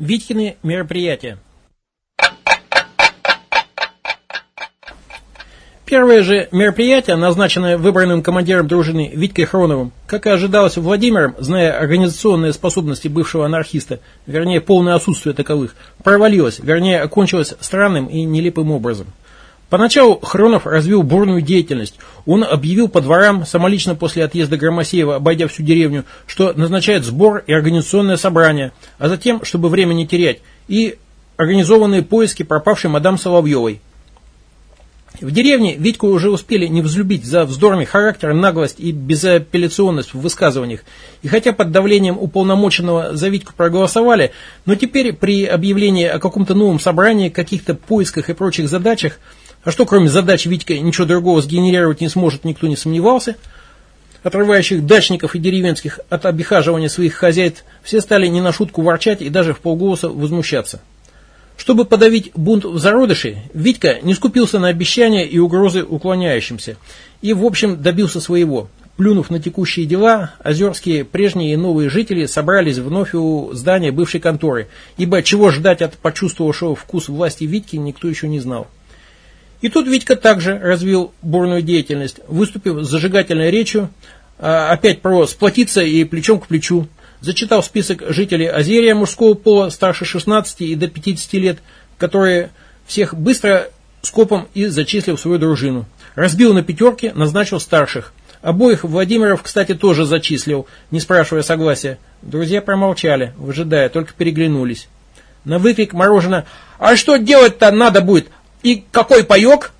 Витькины мероприятия. Первое же мероприятие, назначенное выбранным командиром дружины Витькой Хроновым, как и ожидалось Владимиром, зная организационные способности бывшего анархиста, вернее полное отсутствие таковых, провалилось, вернее окончилось странным и нелепым образом. Поначалу Хронов развил бурную деятельность. Он объявил по дворам, самолично после отъезда Громосеева, обойдя всю деревню, что назначает сбор и организационное собрание, а затем, чтобы время не терять, и организованные поиски пропавшей мадам Соловьевой. В деревне Витьку уже успели не взлюбить за вздорный характер, наглость и безапелляционность в высказываниях. И хотя под давлением уполномоченного за Витьку проголосовали, но теперь при объявлении о каком-то новом собрании, каких-то поисках и прочих задачах, а что кроме задач Витька ничего другого сгенерировать не сможет, никто не сомневался, отрывающих дачников и деревенских от обихаживания своих хозяев, все стали не на шутку ворчать и даже в полголоса возмущаться. Чтобы подавить бунт в зародыше, Витька не скупился на обещания и угрозы уклоняющимся. И, в общем, добился своего. Плюнув на текущие дела, озерские прежние и новые жители собрались вновь у здания бывшей конторы, ибо чего ждать от почувствовавшего вкус власти Витьки никто еще не знал. И тут Витька также развил бурную деятельность, выступив с зажигательной речью, а, опять про сплотиться и плечом к плечу, зачитал список жителей Азерия мужского пола старше 16 и до 50 лет, которые всех быстро скопом и зачислил в свою дружину. Разбил на пятерки, назначил старших. Обоих Владимиров, кстати, тоже зачислил, не спрашивая согласия. Друзья промолчали, выжидая, только переглянулись. На выкрик Мороженого «А что делать-то надо будет? И какой паек?»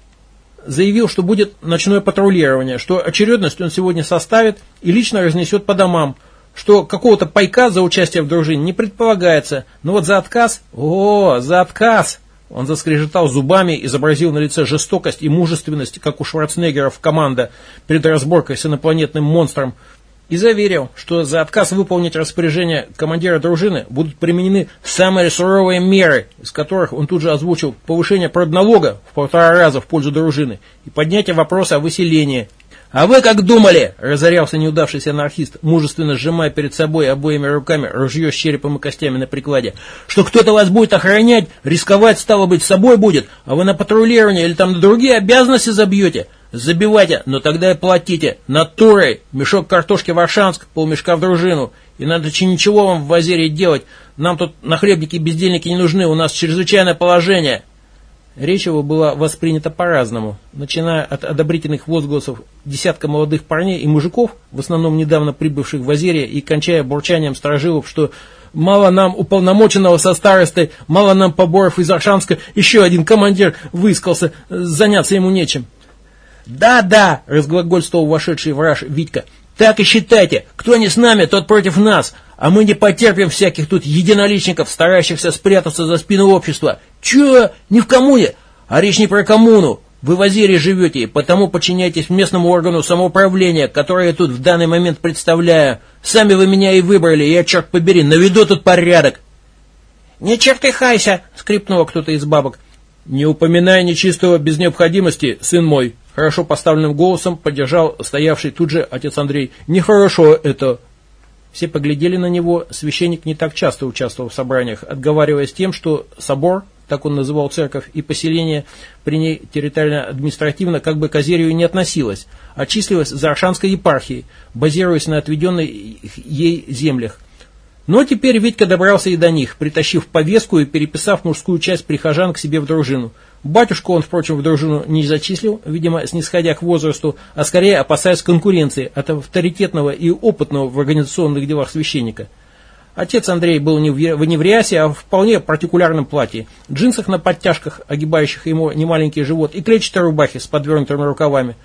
заявил, что будет ночное патрулирование, что очередность он сегодня составит и лично разнесет по домам – что какого-то пайка за участие в дружине не предполагается, но вот за отказ, о, за отказ, он заскрежетал зубами, изобразил на лице жестокость и мужественность, как у Шварценеггера в команда перед разборкой с инопланетным монстром, и заверил, что за отказ выполнить распоряжение командира дружины будут применены самые суровые меры, из которых он тут же озвучил повышение продналога в полтора раза в пользу дружины и поднятие вопроса о выселении – «А вы как думали?» – разорялся неудавшийся анархист, мужественно сжимая перед собой обоими руками ружье с черепом и костями на прикладе. «Что кто-то вас будет охранять, рисковать, стало быть, собой будет, а вы на патрулирование или там на другие обязанности забьете? Забивайте, но тогда и платите. Натурой. Мешок картошки в Аршанск, полмешка в дружину. И надо ничего вам в Азерии делать. Нам тут нахлебники и бездельники не нужны, у нас чрезвычайное положение». Речь его была воспринята по-разному, начиная от одобрительных возгласов десятка молодых парней и мужиков, в основном недавно прибывших в Азерия, и кончая бурчанием сторожилов, что мало нам уполномоченного со старостой, мало нам поборов из Аршанска, еще один командир выискался, заняться ему нечем. «Да-да», — разглагольствовал вошедший враж Витька, — «так и считайте, кто не с нами, тот против нас, а мы не потерпим всяких тут единоличников, старающихся спрятаться за спину общества. Че? Не в коммуне? А речь не про коммуну. Вы в Азере живете, потому подчиняйтесь местному органу самоуправления, который я тут в данный момент представляю. Сами вы меня и выбрали, я, черт побери, наведу тут порядок. «Не чертыхайся!» — скрипнула кто-то из бабок. «Не упоминай нечистого без необходимости, сын мой!» Хорошо поставленным голосом поддержал стоявший тут же отец Андрей. «Нехорошо это!» Все поглядели на него, священник не так часто участвовал в собраниях, отговариваясь тем, что собор, так он называл церковь, и поселение при ней территориально-административно как бы к Азерию не относилось, а числилось за Аршанской епархией, базируясь на отведенной ей землях. Но теперь Витька добрался и до них, притащив повестку и переписав мужскую часть прихожан к себе в дружину – Батюшку он, впрочем, в дружину не зачислил, видимо, снисходя к возрасту, а скорее опасаясь конкуренции от авторитетного и опытного в организационных делах священника. Отец Андрей был не в неврясе, а в вполне партикулярном платье, джинсах на подтяжках, огибающих ему немаленький живот, и клетчатой рубахе с подвернутыми рукавами.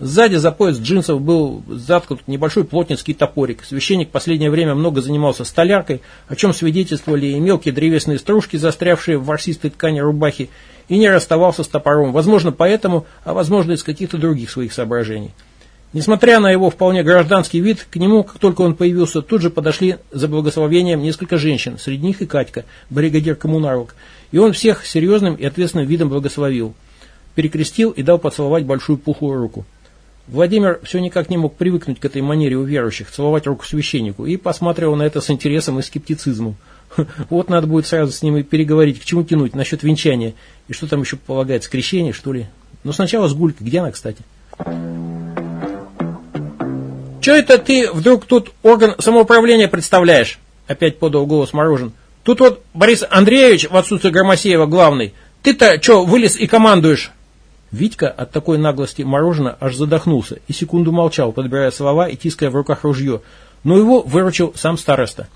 Сзади за пояс джинсов был заткнут небольшой плотницкий топорик. Священник в последнее время много занимался столяркой, о чем свидетельствовали и мелкие древесные стружки, застрявшие в ворсистой ткани рубахи, и не расставался с топором, возможно поэтому, а возможно из каких-то других своих соображений. Несмотря на его вполне гражданский вид, к нему, как только он появился, тут же подошли за благословением несколько женщин, среди них и Катька, бригадир коммунарок, и он всех серьезным и ответственным видом благословил, перекрестил и дал поцеловать большую пухлую руку. Владимир все никак не мог привыкнуть к этой манере у верующих, целовать руку священнику, и посматривал на это с интересом и скептицизмом. Вот надо будет сразу с ним и переговорить, к чему тянуть, насчет венчания, и что там еще полагается, крещение, что ли. Но сначала с Гулькой, где она, кстати? «Че это ты вдруг тут орган самоуправления представляешь?» Опять подал голос Морожен. «Тут вот Борис Андреевич в отсутствие Громосеева главный. Ты-то что, вылез и командуешь?» Витька от такой наглости мороженого аж задохнулся и секунду молчал, подбирая слова и тиская в руках ружье. Но его выручил сам староста.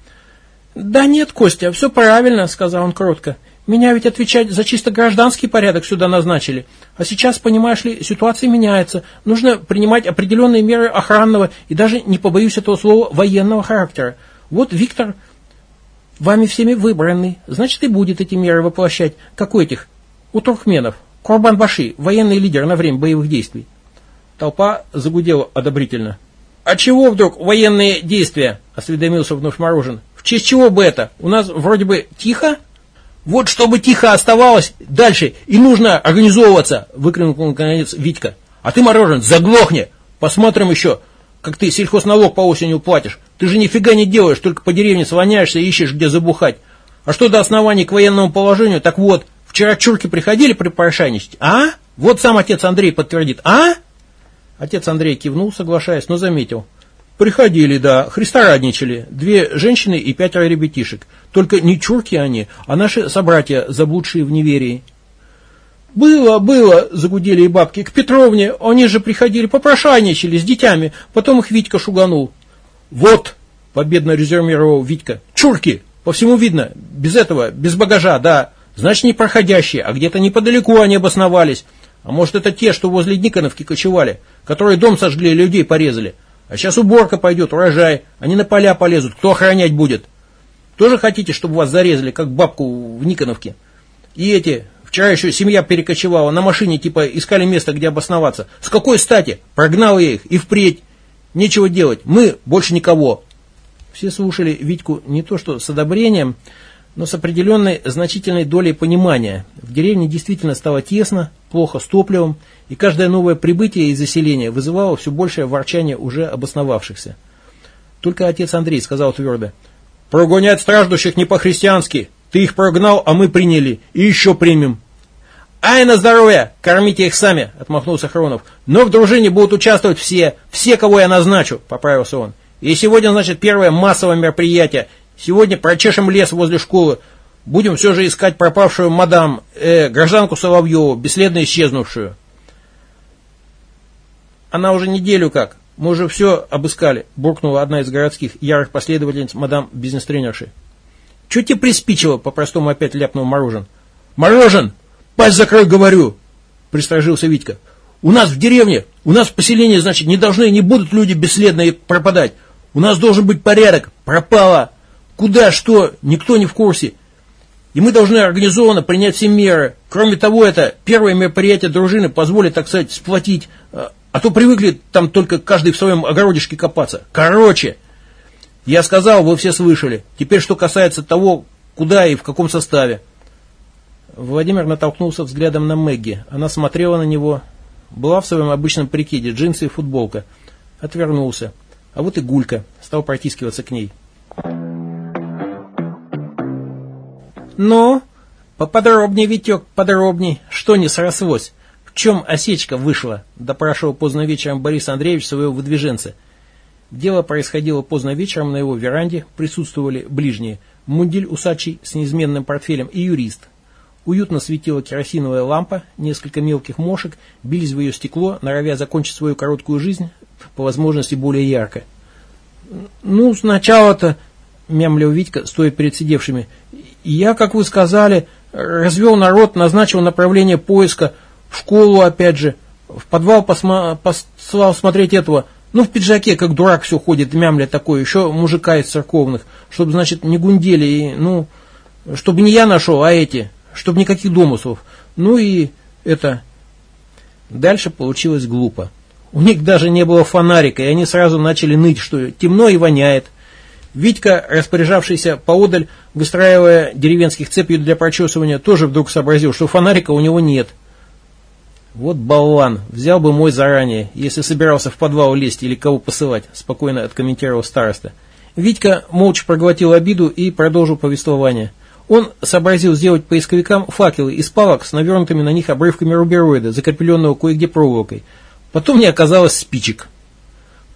«Да нет, Костя, все правильно», — сказал он кротко. «Меня ведь отвечать за чисто гражданский порядок сюда назначили. А сейчас, понимаешь ли, ситуация меняется. Нужно принимать определенные меры охранного и даже, не побоюсь этого слова, военного характера. Вот Виктор, вами всеми выбранный, значит и будет эти меры воплощать, как у этих, у туркменов. Курбан-Баши, военный лидер на время боевых действий». Толпа загудела одобрительно. «А чего вдруг военные действия?» – осведомился вновь Морожен. «В честь чего бы это? У нас вроде бы тихо?» «Вот чтобы тихо оставалось дальше, и нужно организовываться!» – выкрикнул наконец Витька. «А ты, Морожен, заглохни! Посмотрим еще, как ты сельхозналог по осени платишь. Ты же нифига не делаешь, только по деревне слоняешься и ищешь, где забухать. А что до оснований к военному положению, так вот, вчера чурки приходили припорошайничать, а? Вот сам отец Андрей подтвердит, а?» Отец Андрей кивнул, соглашаясь, но заметил. Приходили, да, христорадничали. Две женщины и пятеро ребятишек. Только не чурки они, а наши собратья, заблудшие в неверии. «Было, было!» – загудели и бабки. «К Петровне! Они же приходили, попрошайничали с детьми. Потом их Витька шуганул». «Вот!» – победно резюмировал Витька. «Чурки! По всему видно. Без этого, без багажа, да. Значит, не проходящие, а где-то неподалеку они обосновались. А может, это те, что возле Никоновки кочевали, которые дом сожгли и людей порезали. А сейчас уборка пойдет, урожай. Они на поля полезут. Кто охранять будет? Тоже хотите, чтобы вас зарезали, как бабку в Никоновке? И эти, вчера еще семья перекочевала, на машине типа искали место, где обосноваться. С какой стати? Прогнал я их и впредь. Нечего делать. Мы больше никого. Все слушали Витьку не то что с одобрением, но с определенной значительной долей понимания. В деревне действительно стало тесно, плохо с топливом, и каждое новое прибытие из заселения вызывало все большее ворчание уже обосновавшихся. Только отец Андрей сказал твердо, «Прогонять страждущих не по-христиански. Ты их прогнал, а мы приняли. И еще примем». «Ай, на здоровье! Кормите их сами!» – отмахнулся Хронов. «Но в дружине будут участвовать все, все, кого я назначу», – поправился он. «И сегодня, значит, первое массовое мероприятие. Сегодня прочешем лес возле школы. Будем все же искать пропавшую мадам, э, гражданку Соловьеву, бесследно исчезнувшую. Она уже неделю как. Мы уже все обыскали, буркнула одна из городских ярых последовательниц мадам бизнес-тренерши. Че тебе приспичило, по-простому опять ляпнул Морожен. Морожен! Пасть закрой, говорю! Пристражился Витька. У нас в деревне, у нас в поселении, значит, не должны и не будут люди бесследно пропадать. У нас должен быть порядок. Пропало. Куда, что, никто не в курсе. И мы должны организованно принять все меры. Кроме того, это первое мероприятие дружины позволит, так сказать, сплотить. А, а то привыкли там только каждый в своем огородишке копаться. Короче, я сказал, вы все слышали. Теперь, что касается того, куда и в каком составе. Владимир натолкнулся взглядом на Мэгги. Она смотрела на него. Была в своем обычном прикиде, джинсы и футболка. Отвернулся. А вот и Гулька. Стал протискиваться к ней. «Ну, поподробнее, Витек, подробней. Что не срослось? В чем осечка вышла?» – допрашивал поздно вечером Борис Андреевич своего выдвиженца. Дело происходило поздно вечером на его веранде, присутствовали ближние – Мундиль усачий с неизменным портфелем и юрист. Уютно светила керосиновая лампа, несколько мелких мошек бились в ее стекло, норовя закончить свою короткую жизнь, по возможности более ярко. «Ну, сначала-то...» – мямлил Витька, стоя перед сидевшими – я, как вы сказали, развел народ, назначил направление поиска, в школу опять же, в подвал посма послал смотреть этого, ну, в пиджаке, как дурак все ходит, мямля такой, еще мужика из церковных, чтобы, значит, не гундели, и, ну, чтобы не я нашел, а эти, чтобы никаких домыслов. Ну и это... Дальше получилось глупо. У них даже не было фонарика, и они сразу начали ныть, что темно и воняет. Витька, распоряжавшийся поодаль, выстраивая деревенских цепью для прочесывания, тоже вдруг сообразил, что фонарика у него нет. Вот болван, взял бы мой заранее, если собирался в подвал лезть или кого посылать, спокойно откомментировал староста. Витька молча проглотил обиду и продолжил повествование. Он сообразил сделать поисковикам факелы из палок с навернутыми на них обрывками рубероида, закрепленного кое-где проволокой. Потом не оказалось спичек.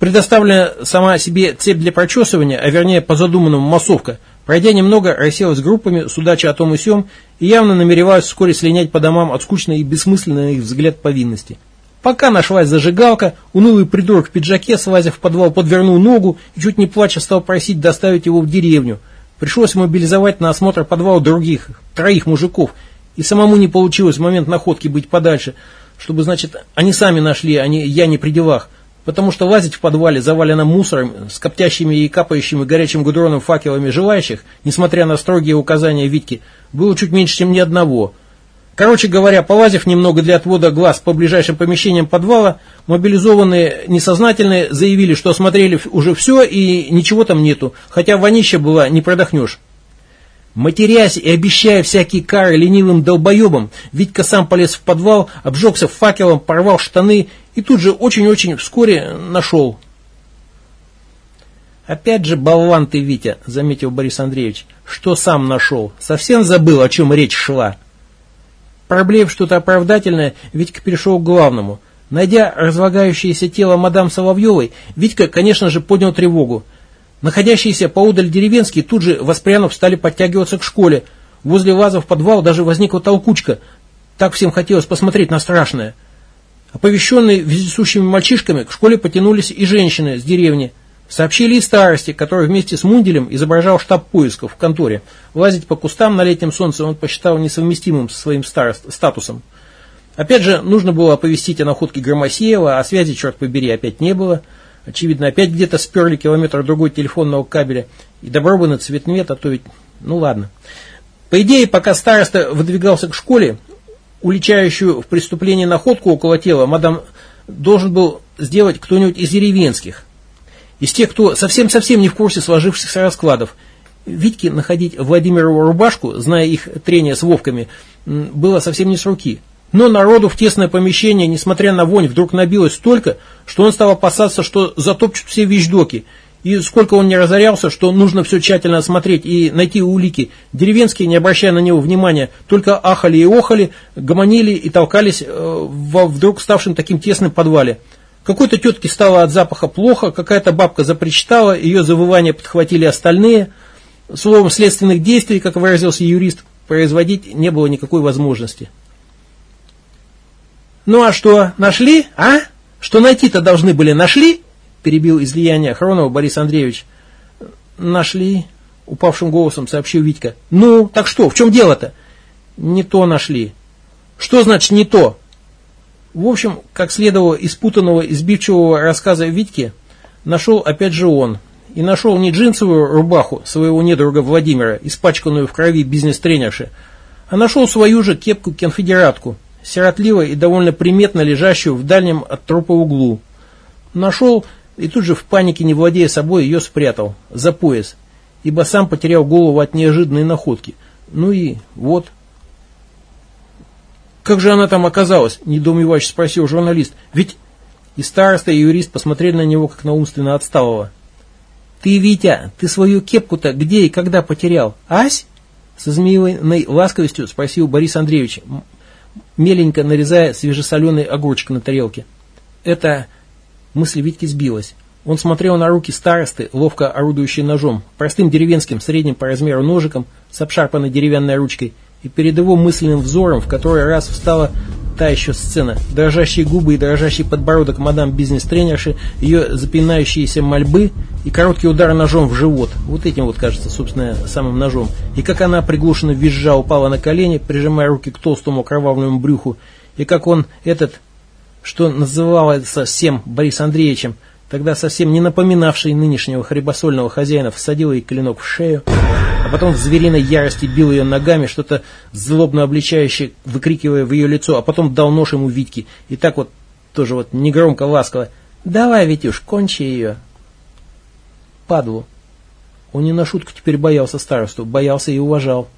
Предоставленная сама себе цепь для прочесывания, а вернее по задуманному массовка, пройдя немного, расселась группами, судача о том и сём, и явно намеревалась вскоре слинять по домам от скучной и бессмысленной на их взгляд повинности. Пока нашлась зажигалка, унылый придурок в пиджаке, слазя в подвал, подвернул ногу и чуть не плача стал просить доставить его в деревню. Пришлось мобилизовать на осмотр подвала других, троих мужиков, и самому не получилось в момент находки быть подальше, чтобы, значит, они сами нашли, а не я не при делах потому что лазить в подвале, завалено мусором, с коптящими и капающими горячим гудроном факелами желающих, несмотря на строгие указания Витьки, было чуть меньше, чем ни одного. Короче говоря, полазив немного для отвода глаз по ближайшим помещениям подвала, мобилизованные несознательные заявили, что осмотрели уже все и ничего там нету, хотя вонища была, не продохнешь. Матерясь и обещая всякие кары ленивым долбоебам, Витька сам полез в подвал, обжегся факелом, порвал штаны и тут же очень-очень вскоре нашел. «Опять же болван ты, Витя», — заметил Борис Андреевич. «Что сам нашел? Совсем забыл, о чем речь шла?» Проблев что-то оправдательное, Витька перешел к главному. Найдя разлагающееся тело мадам Соловьевой, Витька, конечно же, поднял тревогу. Находящиеся поудаль деревенские тут же, воспрянув, стали подтягиваться к школе. Возле ваза в подвал даже возникла толкучка. Так всем хотелось посмотреть на страшное. Оповещенные вездесущими мальчишками, к школе потянулись и женщины с деревни. Сообщили и старости, который вместе с Мунделем изображал штаб поисков в конторе. Лазить по кустам на летнем солнце он посчитал несовместимым со своим старост, статусом. Опять же, нужно было оповестить о находке Громосеева, а связи, черт побери, опять не было. Очевидно, опять где-то сперли километр другой телефонного кабеля. И добро бы на цветнет, а то ведь... Ну ладно. По идее, пока староста выдвигался к школе, уличающую в преступлении находку около тела мадам должен был сделать кто-нибудь из деревенских. Из тех, кто совсем-совсем не в курсе сложившихся раскладов. Витьке находить Владимирову рубашку, зная их трение с Вовками, было совсем не с руки. Но народу в тесное помещение, несмотря на вонь, вдруг набилось столько, что он стал опасаться, что затопчут все вещдоки, и сколько он не разорялся, что нужно все тщательно осмотреть и найти улики. Деревенские, не обращая на него внимания, только ахали и охали, гомонили и толкались э, во вдруг ставшем таким тесным подвале. Какой-то тетке стало от запаха плохо, какая-то бабка запричитала, ее завывание подхватили остальные. Словом, следственных действий, как выразился юрист, производить не было никакой возможности. «Ну а что, нашли, а? Что найти-то должны были, нашли?» Перебил излияние Хронова Борис Андреевич. «Нашли», — упавшим голосом сообщил Витька. «Ну, так что, в чем дело-то?» «Не то нашли». «Что значит «не то»?» В общем, как следовало из путанного, избивчивого рассказа Витьки, нашел опять же он. И нашел не джинсовую рубаху своего недруга Владимира, испачканную в крови бизнес-тренерши, а нашел свою же кепку-конфедератку, сиротливо и довольно приметно лежащую в дальнем от трупа углу. Нашел и тут же в панике, не владея собой, ее спрятал за пояс, ибо сам потерял голову от неожиданной находки. Ну и вот. «Как же она там оказалась?» – недоумевающе спросил журналист. «Ведь...» И староста, и юрист посмотрели на него, как на умственно отсталого. «Ты, Витя, ты свою кепку-то где и когда потерял? Ась?» Со змеиной ласковостью спросил Борис Андреевич, меленько нарезая свежесоленый огурчик на тарелке. «Это...» Мысль Витьки сбилась. Он смотрел на руки старосты, ловко орудующие ножом, простым деревенским, средним по размеру ножиком, с обшарпанной деревянной ручкой, и перед его мысленным взором в который раз встала та еще сцена. Дрожащие губы и дрожащий подбородок мадам бизнес-тренерши, ее запинающиеся мольбы и короткий удар ножом в живот. Вот этим вот, кажется, собственно, самым ножом. И как она приглушенно визжа упала на колени, прижимая руки к толстому кровавному брюху, и как он, этот что назывался всем Борис Андреевичем, тогда совсем не напоминавший нынешнего хребосольного хозяина, всадил ей клинок в шею, а потом в звериной ярости бил ее ногами, что-то злобно обличающее, выкрикивая в ее лицо, а потом дал нож ему Витьке. И так вот, тоже вот негромко, ласково, «Давай, Витюш, кончи ее». Падлу. Он не на шутку теперь боялся старосту, боялся и уважал.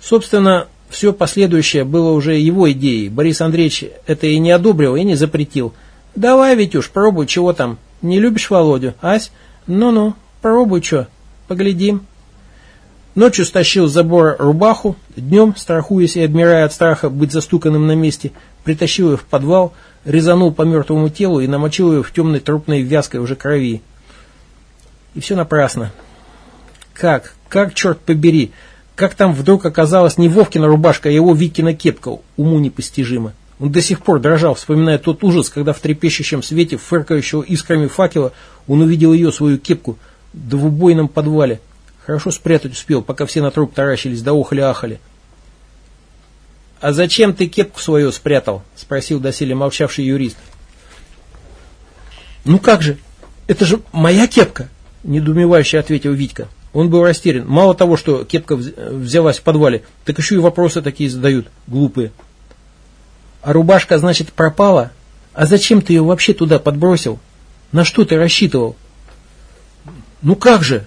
Собственно, Все последующее было уже его идеей. Борис Андреевич это и не одобрил, и не запретил. Давай, Витюш, пробуй, чего там. Не любишь Володю, Ась? Ну-ну, пробуй, что. Поглядим. Ночью стащил с забора рубаху, днем, страхуясь и обмирая от страха быть застуканным на месте, притащил ее в подвал, резанул по мертвому телу и намочил ее в темной трупной вязкой уже крови. И все напрасно. Как? Как, черт побери? Как там вдруг оказалась не Вовкина рубашка, а его Викина кепка? Уму непостижимо. Он до сих пор дрожал, вспоминая тот ужас, когда в трепещущем свете, фыркающего искрами факела, он увидел ее, свою кепку, да в убойном подвале. Хорошо спрятать успел, пока все на труп таращились, да охали-ахали. «А зачем ты кепку свою спрятал?» – спросил доселе молчавший юрист. «Ну как же? Это же моя кепка!» – недоумевающе ответил Витька. Он был растерян. Мало того, что кепка взялась в подвале, так еще и вопросы такие задают, глупые. «А рубашка, значит, пропала? А зачем ты ее вообще туда подбросил? На что ты рассчитывал?» «Ну как же?»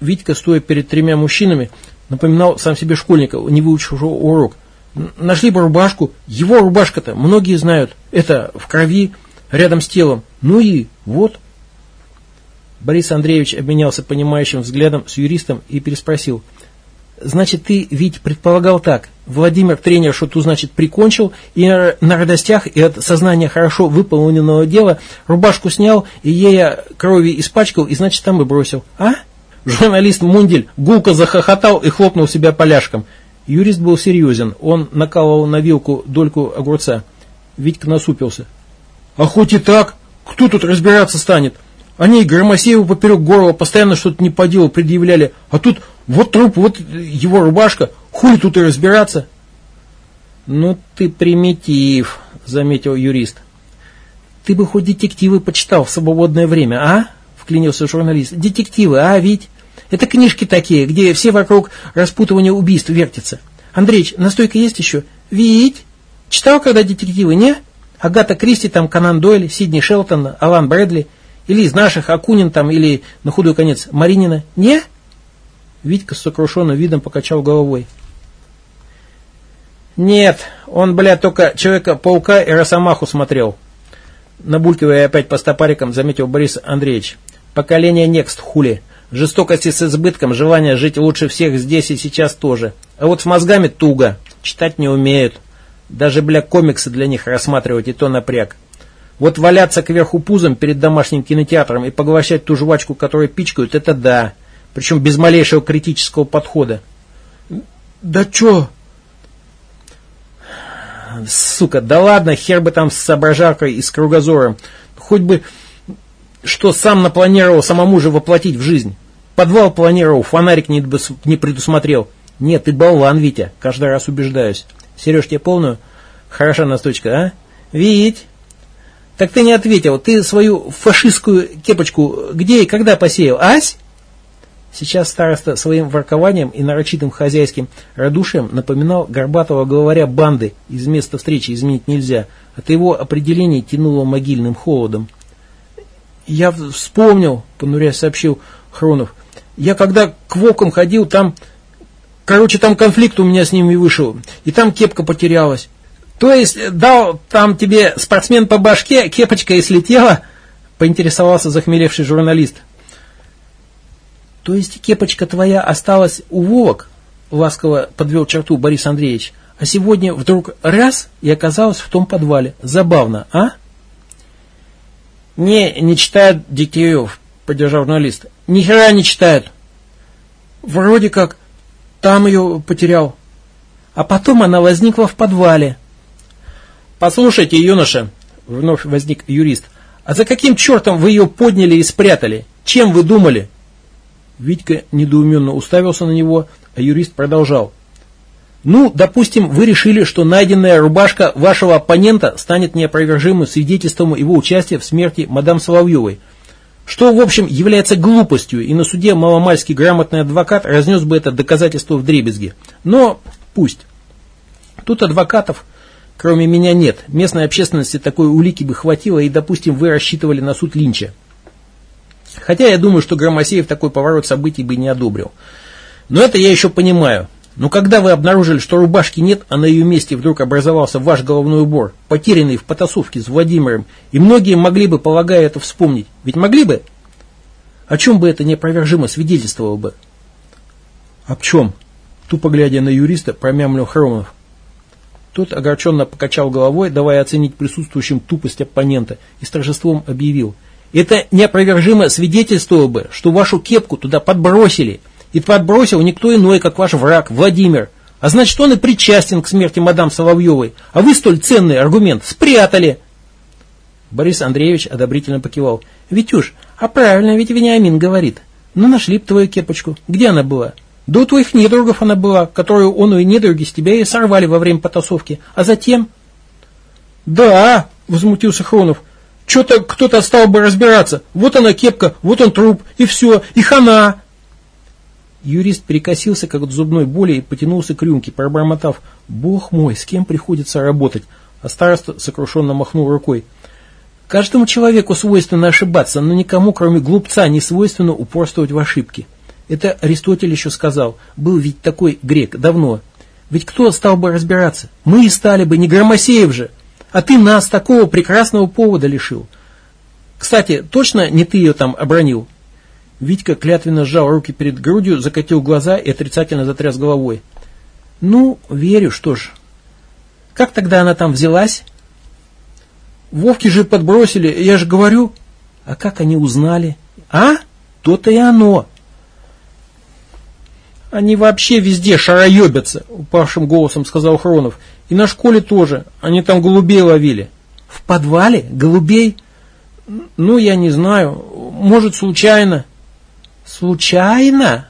Витька, стоя перед тремя мужчинами, напоминал сам себе школьника, не выучившего урок. Нашли бы рубашку, его рубашка-то, многие знают, это в крови, рядом с телом. Ну и вот. Борис Андреевич обменялся понимающим взглядом с юристом и переспросил. Значит, ты, Вить, предполагал так. Владимир тренер что-то, значит, прикончил, и на радостях, и от сознания хорошо выполненного дела рубашку снял, и ея крови испачкал, и, значит, там и бросил. А? Журналист Мундель гулко захохотал и хлопнул себя поляшком. Юрист был серьезен. Он накалывал на вилку дольку огурца. Витька насупился. «А хоть и так, кто тут разбираться станет? Они Громосееву поперек горла постоянно что-то не по делу предъявляли, а тут вот труп, вот его рубашка, хули тут и разбираться?» «Ну ты примитив», — заметил юрист. «Ты бы хоть детективы почитал в свободное время, а?» — вклинился журналист. «Детективы, а, ведь?» Это книжки такие, где все вокруг распутывания убийств вертятся. Андреич, настойка есть еще? Вить? Читал когда детективы, не? Агата Кристи, там Канан Дойль, Сидни Шелтон, Алан Брэдли. Или из наших Акунин там, или, на худой конец, Маринина. Не? Витька с сокрушенным видом покачал головой. Нет, он, бля, только Человека-паука и Росомаху смотрел. Набулькивая опять по стопарикам, заметил Борис Андреевич. Поколение Некст, хули. Жестокости с избытком, желание жить лучше всех здесь и сейчас тоже. А вот с мозгами туго. Читать не умеют. Даже, бля, комиксы для них рассматривать и то напряг. Вот валяться кверху пузом перед домашним кинотеатром и поглощать ту жвачку, которую пичкают, это да. Причем без малейшего критического подхода. Да чё? Сука, да ладно, хер бы там с соображалкой и с кругозором. Хоть бы что сам напланировал самому же воплотить в жизнь. Подвал планировал, фонарик не, не предусмотрел. Нет, ты болван, Витя, каждый раз убеждаюсь. Сереж, тебе полную? Хороша настойка, а? Вить, так ты не ответил. Ты свою фашистскую кепочку где и когда посеял? Ась? Сейчас староста своим воркованием и нарочитым хозяйским радушием напоминал горбатого главаря банды из места встречи изменить нельзя. От его определения тянуло могильным холодом. Я вспомнил, понурясь сообщил Хронов. Я когда к Вокам ходил, там, короче, там конфликт у меня с ними вышел. И там кепка потерялась. То есть дал там тебе спортсмен по башке, кепочка и слетела, поинтересовался захмелевший журналист. То есть кепочка твоя осталась у Вовок? Ласково подвел черту Борис Андреевич. А сегодня вдруг раз и оказалась в том подвале. Забавно, а? «Не, не читают детективов», — поддержал журналист. «Ни хера не читают». «Вроде как там ее потерял». А потом она возникла в подвале. «Послушайте, юноша», — вновь возник юрист, «а за каким чертом вы ее подняли и спрятали? Чем вы думали?» Витька недоуменно уставился на него, а юрист продолжал. Ну, допустим, вы решили, что найденная рубашка вашего оппонента станет неопровержимым свидетельством его участия в смерти мадам Соловьевой. Что, в общем, является глупостью, и на суде маломальский грамотный адвокат разнес бы это доказательство в дребезги. Но пусть. Тут адвокатов, кроме меня, нет. Местной общественности такой улики бы хватило, и, допустим, вы рассчитывали на суд Линча. Хотя я думаю, что Громосеев такой поворот событий бы не одобрил. Но это я еще понимаю. Но когда вы обнаружили, что рубашки нет, а на ее месте вдруг образовался ваш головной убор, потерянный в потасовке с Владимиром, и многие могли бы, полагая это, вспомнить. Ведь могли бы? О чем бы это неопровержимо свидетельствовало бы? О чем? Тупо глядя на юриста, промямлил Хромов. Тот огорченно покачал головой, давая оценить присутствующим тупость оппонента, и с торжеством объявил. Это неопровержимо свидетельствовало бы, что вашу кепку туда подбросили – и подбросил никто иной, как ваш враг, Владимир. А значит, он и причастен к смерти мадам Соловьевой. А вы столь ценный аргумент спрятали. Борис Андреевич одобрительно покивал. Витюш, а правильно ведь Вениамин говорит. Ну, нашли б твою кепочку. Где она была? У твоих недругов она была, которую он и недруги с тебя и сорвали во время потасовки. А затем... Да, возмутился Хронов. Что-то кто-то стал бы разбираться. Вот она кепка, вот он труп, и все, и хана. Юрист перекосился, как от зубной боли, и потянулся к рюмке, пробормотав «Бог мой, с кем приходится работать?» А староста сокрушенно махнул рукой. «Каждому человеку свойственно ошибаться, но никому, кроме глупца, не свойственно упорствовать в ошибке. Это Аристотель еще сказал. Был ведь такой грек давно. Ведь кто стал бы разбираться? Мы и стали бы, не Громосеев же. А ты нас такого прекрасного повода лишил. Кстати, точно не ты ее там обронил?» Витька клятвенно сжал руки перед грудью, закатил глаза и отрицательно затряс головой. «Ну, верю, что ж. Как тогда она там взялась?» «Вовки же подбросили, я же говорю». «А как они узнали?» «А? То-то и оно». «Они вообще везде шароебятся», — упавшим голосом сказал Хронов. «И на школе тоже. Они там голубей ловили». «В подвале? Голубей?» «Ну, я не знаю. Может, случайно». Случайно?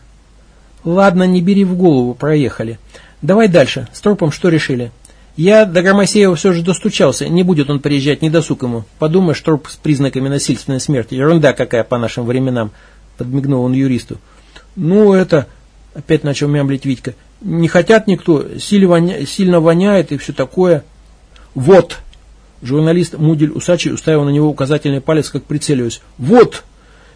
Ладно, не бери в голову, проехали. Давай дальше. С трупом что решили? Я до Громосеева все же достучался. Не будет он приезжать, не досуг ему. Подумаешь, труп с признаками насильственной смерти. Ерунда какая по нашим временам. Подмигнул он юристу. Ну, это... Опять начал мямлить Витька. Не хотят никто, сильно воняет и все такое. Вот! Журналист Мудель Усачи уставил на него указательный палец, как прицеливаясь. Вот!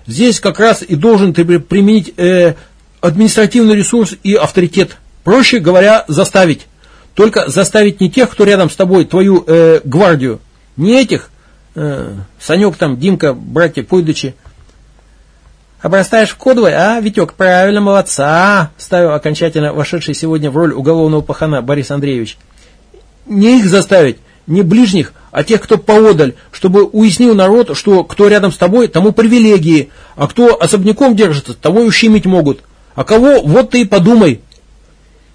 Здесь как раз и должен ты применить э, административный ресурс и авторитет. Проще говоря, заставить. Только заставить не тех, кто рядом с тобой, твою э, гвардию. Не этих, э, Санек там, Димка, братья Пойдычи. Обрастаешь в кодовой, а, Витек, правильно, молодца, ставил окончательно вошедший сегодня в роль уголовного пахана Борис Андреевич. Не их заставить, не ближних, а тех, кто поодаль, чтобы уяснил народ, что кто рядом с тобой, тому привилегии, а кто особняком держится, того и ущемить могут. А кого, вот ты и подумай.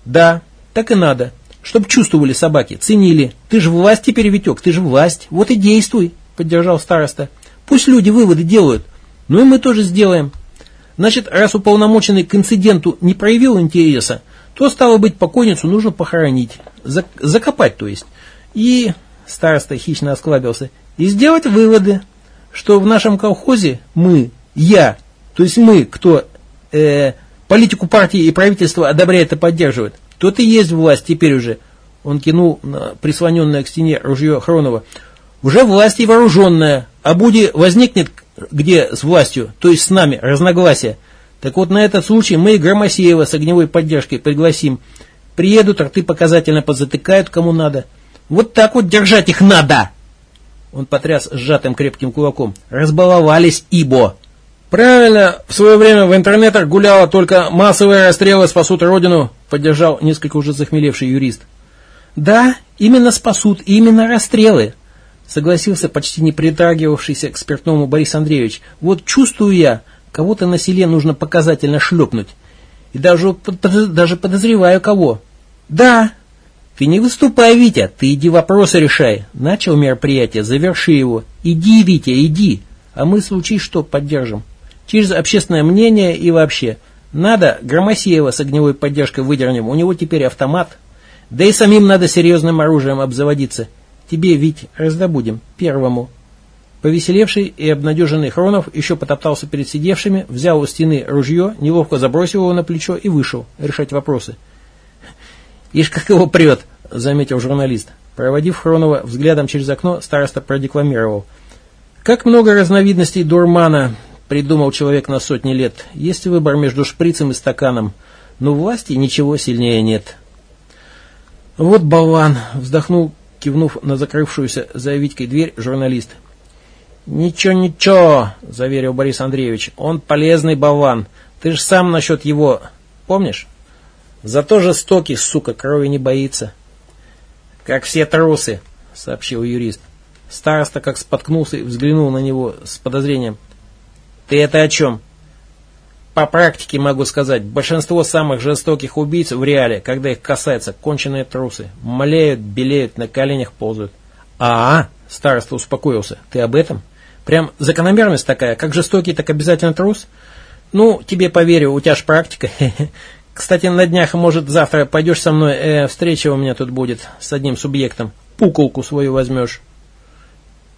Да, так и надо. Чтоб чувствовали собаки, ценили. Ты же власть теперь, Витек, ты же власть. Вот и действуй, поддержал староста. Пусть люди выводы делают. Ну и мы тоже сделаем. Значит, раз уполномоченный к инциденту не проявил интереса, то, стало быть, покойницу нужно похоронить. Закопать, то есть. И староста хищно осклабился, и сделать выводы, что в нашем колхозе мы, я, то есть мы, кто э, политику партии и правительства одобряет и поддерживает, тот и есть власть теперь уже. Он кинул на прислоненное к стене ружье Хронова. Уже власть и вооруженная, а буди возникнет где с властью, то есть с нами, разногласия. Так вот на этот случай мы и Громосеева с огневой поддержкой пригласим. Приедут, рты показательно подзатыкают, кому надо – вот так вот держать их надо!» Он потряс сжатым крепким кулаком. «Разбаловались, ибо!» «Правильно, в свое время в интернетах гуляла только массовые расстрелы спасут Родину», поддержал несколько уже захмелевший юрист. «Да, именно спасут, именно расстрелы», согласился почти не притрагивавшийся к спиртному Борис Андреевич. «Вот чувствую я, кого-то на селе нужно показательно шлепнуть. И даже, даже подозреваю, кого». «Да, «Ты не выступай, Витя, ты иди вопросы решай». Начал мероприятие, заверши его. «Иди, Витя, иди, а мы случай что поддержим. Через общественное мнение и вообще. Надо, Громосеева с огневой поддержкой выдернем, у него теперь автомат. Да и самим надо серьезным оружием обзаводиться. Тебе, Вить, раздобудем, первому». Повеселевший и обнадеженный Хронов еще потоптался перед сидевшими, взял у стены ружье, неловко забросил его на плечо и вышел решать вопросы. «Ишь, как его прет!» – заметил журналист. Проводив Хронова взглядом через окно, староста продекламировал. «Как много разновидностей дурмана!» – придумал человек на сотни лет. «Есть выбор между шприцем и стаканом. но власти ничего сильнее нет. Вот болван, вздохнул, кивнув на закрывшуюся за Витькой дверь журналист. «Ничего, ничего», — заверил Борис Андреевич, — «он полезный болван. Ты же сам насчет его, помнишь? Зато жестокий, сука, крови не боится». «Как все трусы», — сообщил юрист. Староста как споткнулся и взглянул на него с подозрением. «Ты это о чем?» По практике могу сказать, большинство самых жестоких убийц в реале, когда их касается, конченые трусы. Млеют, белеют, на коленях ползают. А, -а, -а староста успокоился. Ты об этом? Прям закономерность такая, как жестокий, так обязательно трус? Ну, тебе поверю, у тебя ж практика. Кстати, на днях, может, завтра пойдешь со мной, э, встреча у меня тут будет с одним субъектом. Пуколку свою возьмешь.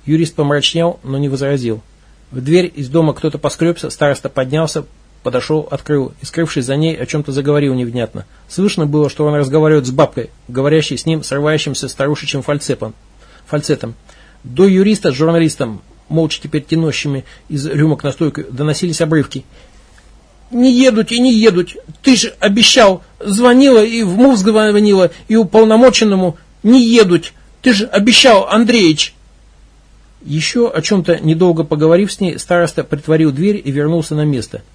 Юрист помрачнел, но не возразил. В дверь из дома кто-то поскребся, староста поднялся, подошел, открыл и, скрывшись за ней, о чем-то заговорил невнятно. Слышно было, что он разговаривает с бабкой, говорящей с ним срывающимся старушечьим фальцепом, фальцетом. До юриста с журналистом, молча теперь тянущими из рюмок на стойку, доносились обрывки. «Не едут и не едут. Ты же обещал. Звонила и в МУВ звонила, и уполномоченному. Не едут. Ты же обещал, Андреич!» Еще о чем-то недолго поговорив с ней, староста притворил дверь и вернулся на место –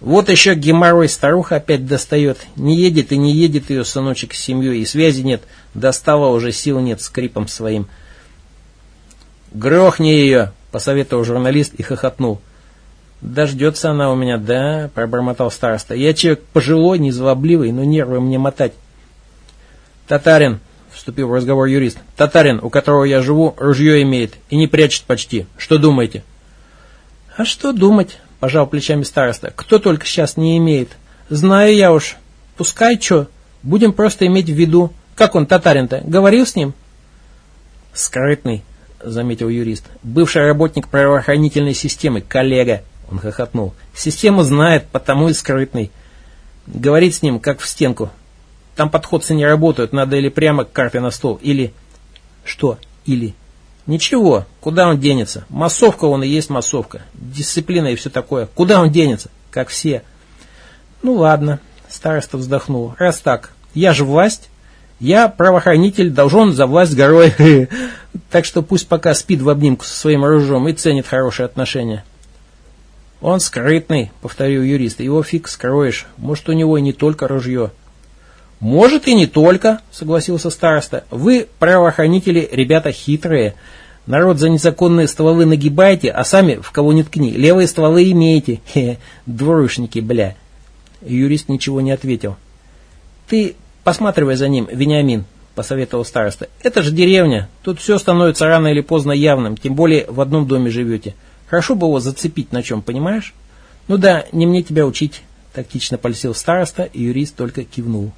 вот еще геморрой старуха опять достает. Не едет и не едет ее сыночек с семьей, и связи нет. Достала уже, сил нет скрипом своим. «Грохни ее!» — посоветовал журналист и хохотнул. «Дождется она у меня, да?» — пробормотал староста. «Я человек пожилой, незлобливый, но нервы мне мотать». «Татарин!» — вступил в разговор юрист. «Татарин, у которого я живу, ружье имеет и не прячет почти. Что думаете?» «А что думать?» Пожал плечами староста. Кто только сейчас не имеет. Знаю я уж. Пускай что. Будем просто иметь в виду. Как он, татарин-то? Говорил с ним? Скрытный, заметил юрист. Бывший работник правоохранительной системы, коллега. Он хохотнул. Систему знает, потому и скрытный. Говорит с ним, как в стенку. Там подходцы не работают, надо или прямо к карте на стол, или... Что? Или... Ничего, куда он денется? Массовка он и есть массовка. Дисциплина и все такое. Куда он денется? Как все. Ну ладно, староста вздохнул. Раз так, я же власть. Я, правоохранитель, должен за власть горой. Так что пусть пока спит в обнимку со своим оружием и ценит хорошие отношения. Он скрытный, повторил юрист. Его фиг скроешь. Может, у него и не только ружье. Может и не только, согласился староста. Вы, правоохранители, ребята хитрые. Народ за незаконные стволы нагибаете, а сами в кого не ткни. Левые стволы имеете. Хе, двурушники, бля. Юрист ничего не ответил. Ты посматривай за ним, Вениамин, посоветовал староста. Это же деревня. Тут все становится рано или поздно явным, тем более в одном доме живете. Хорошо бы его зацепить на чем, понимаешь? Ну да, не мне тебя учить. Тактично польсил староста, и юрист только кивнул.